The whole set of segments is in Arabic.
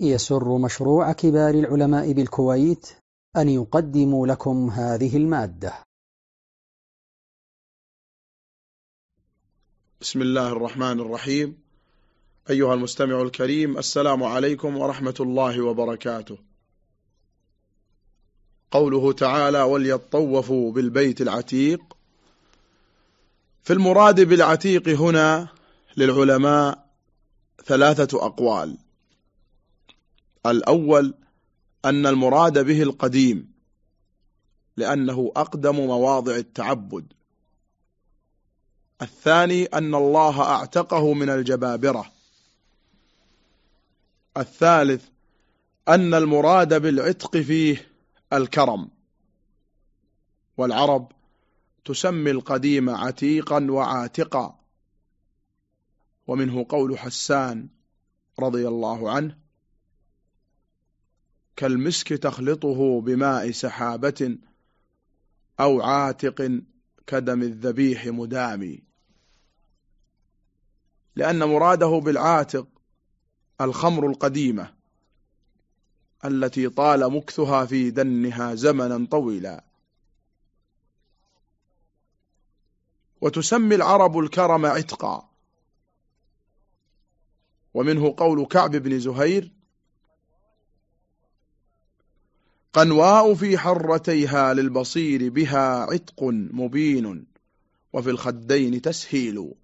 يسر مشروع كبار العلماء بالكويت أن يقدم لكم هذه المادة. بسم الله الرحمن الرحيم. أيها المستمع الكريم السلام عليكم ورحمة الله وبركاته. قوله تعالى وليطوفوا بالبيت العتيق في المراد بالعتيق هنا للعلماء ثلاثة أقوال. الأول أن المراد به القديم لأنه أقدم مواضع التعبد. الثاني أن الله أعتقه من الجبابرة. الثالث أن المراد بالعتق فيه الكرم. والعرب تسمي القديم عتيقا وعاتقا. ومنه قول حسان رضي الله عنه كالمسك تخلطه بماء سحابة أو عاتق كدم الذبيح مدامي. لأن مراده بالعاتق الخمر القديمة التي طال مكثها في دنها زمنا طويلا. وتسمي العرب الكرم عتقا. ومنه قول كعب بن زهير قنواء في حرتيها للبصير بها عتق مبين وفي الخدين تسهيل.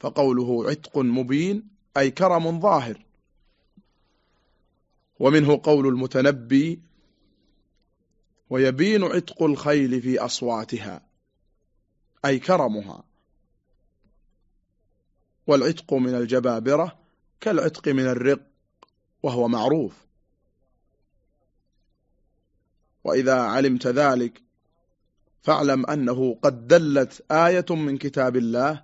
فقوله عتق مبين أي كرم ظاهر. ومنه قول المتنبي ويبين عتق الخيل في أصواتها أي كرمها. والعتق من الجبابرة كالعتق من الرق وهو معروف. وإذا علمت ذلك فاعلم أنه قد دلت آية من كتاب الله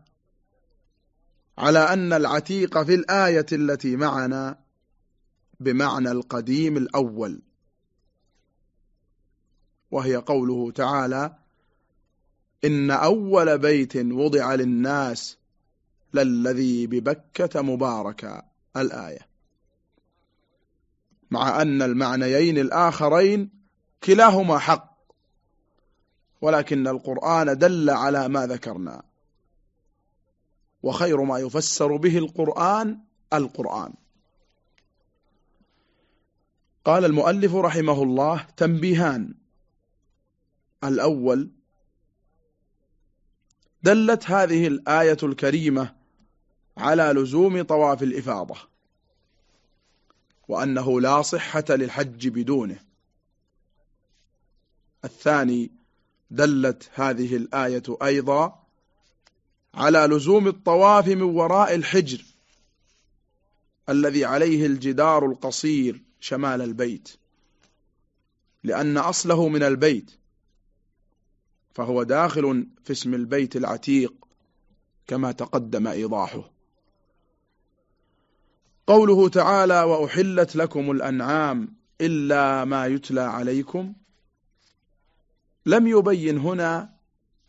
على أن العتيق في الآية التي معنا بمعنى القديم الأول. وهي قوله تعالى إن أول بيت وضع للناس للذي ببكة مباركا الآية. مع أن المعنيين الآخرين كلاهما حق. ولكن القرآن دل على ما ذكرنا. وخير ما يفسر به القرآن القرآن. قال المؤلف رحمه الله تنبيهان. الأول دلت هذه الآية الكريمة على لزوم طواف الإفاضة وأنه لا صحة للحج بدونه. الثاني دلت هذه الآية أيضا على لزوم الطواف من وراء الحجر الذي عليه الجدار القصير شمال البيت لأن أصله من البيت فهو داخل في اسم البيت العتيق كما تقدم إيضاحه. قوله تعالى وأحلت لكم الأنعام إلا ما يتلى عليكم لم يبين هنا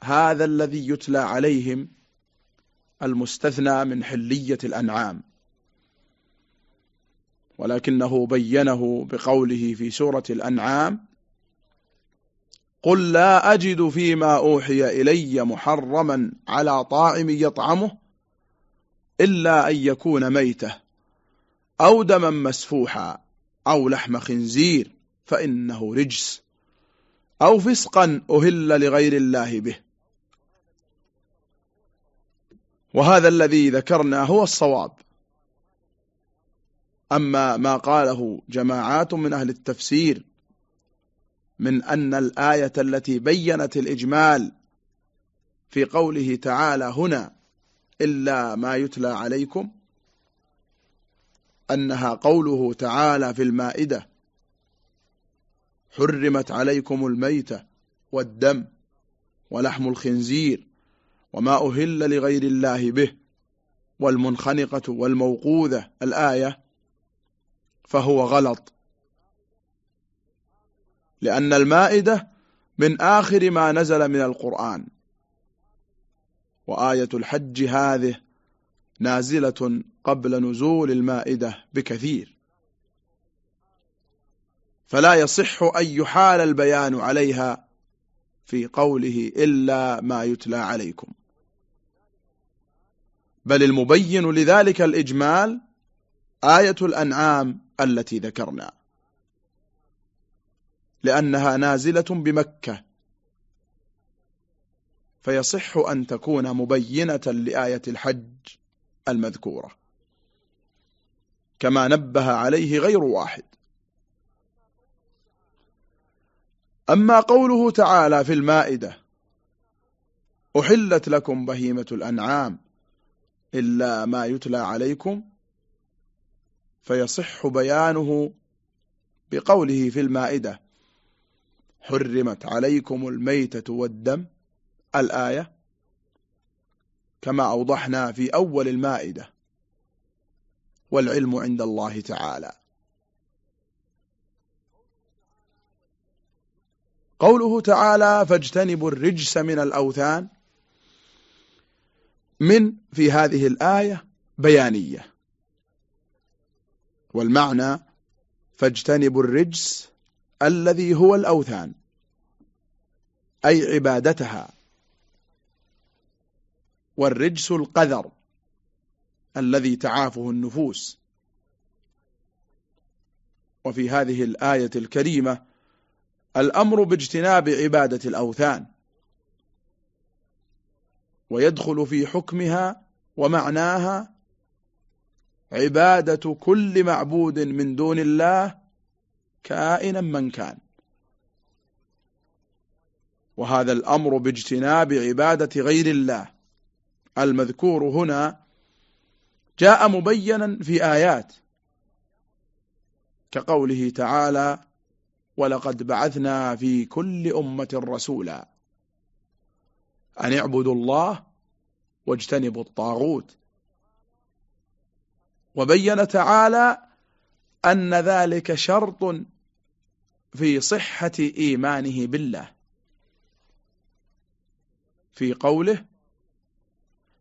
هذا الذي يتلى عليهم المستثنى من حلية الأنعام. ولكنه بينه بقوله في سورة الأنعام قل لا أجد فيما أوحي إلي محرما على طاعم يطعمه إلا أن يكون ميتة أو دما مسفوحا أو لحم خنزير فإنه رجس. أو فسقا أهل لغير الله به. وهذا الذي ذكرنا هو الصواب. أما ما قاله جماعات من أهل التفسير من أن الآية التي بينت الإجمال في قوله تعالى هنا إلا ما يتلى عليكم أنها قوله تعالى في المائدة حرمت عليكم الميتة والدم ولحم الخنزير وما أهل لغير الله به والمنخنقة والموقوذة الآية فهو غلط. لأن المائدة من آخر ما نزل من القرآن. وآية الحج هذه نازلة قبل نزول المائدة بكثير. فلا يصح أن يحال البيان عليها في قوله إلا ما يتلى عليكم. بل المبين لذلك الإجمال آية الأنعام التي ذكرنا. لأنها نازلة بمكة. فيصح أن تكون مبينة لآية الحج المذكورة. كما نبه عليه غير واحد. أما قوله تعالى في المائدة أحلت لكم بهيمة الأنعام إلا ما يتلى عليكم فيصح بيانه بقوله في المائدة حرمت عليكم الميتة والدم الآية كما أوضحنا في أول المائدة والعلم عند الله تعالى. قوله تعالى فاجتنبوا الرجس من الأوثان من في هذه الآية بيانية. والمعنى فاجتنبوا الرجس الذي هو الأوثان أي عبادتها. والرجس القذر الذي تعافه النفوس. وفي هذه الآية الكريمة الأمر باجتناب عبادة الأوثان ويدخل في حكمها ومعناها عبادة كل معبود من دون الله كائنا من كان. وهذا الأمر باجتناب عبادة غير الله. المذكور هنا جاء مبينا في آيات كقوله تعالى ولقد بعثنا في كل أمة رسولا أن اعبدوا الله واجتنبوا الطاغوت. وبين تعالى أن ذلك شرط في صحة إيمانه بالله. في قوله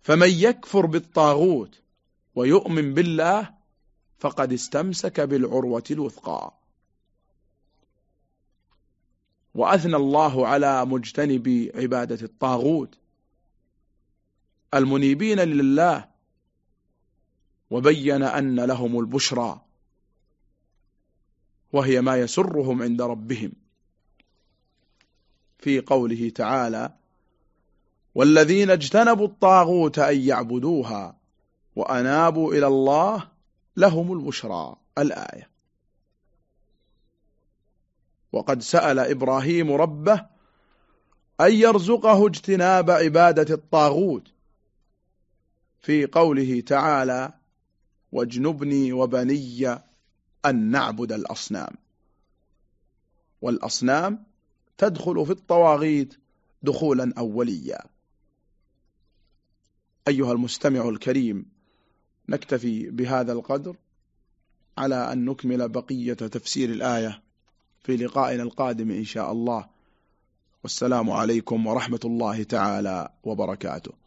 فمن يكفر بالطاغوت ويؤمن بالله فقد استمسك بالعروة الوثقى. وأثنى الله على مجتنب عبادة الطاغوت. المنيبين لله وبين أن لهم البشرى وهي ما يسرهم عند ربهم. في قوله تعالى والذين اجتنبوا الطاغوت أن يعبدوها وأنابوا إلى الله لهم البشرى. الآية. وقد سأل إبراهيم ربه أن يرزقه اجتناب عبادة الطاغوت في قوله تعالى واجنبني وبني أن نعبد الأصنام والأصنام تدخل في الطواغيت دخولا أوليا. أيها المستمع الكريم نكتفي بهذا القدر على أن نكمل بقية تفسير الآية. في لقائنا القادم إن شاء الله. والسلام عليكم ورحمة الله تعالى وبركاته.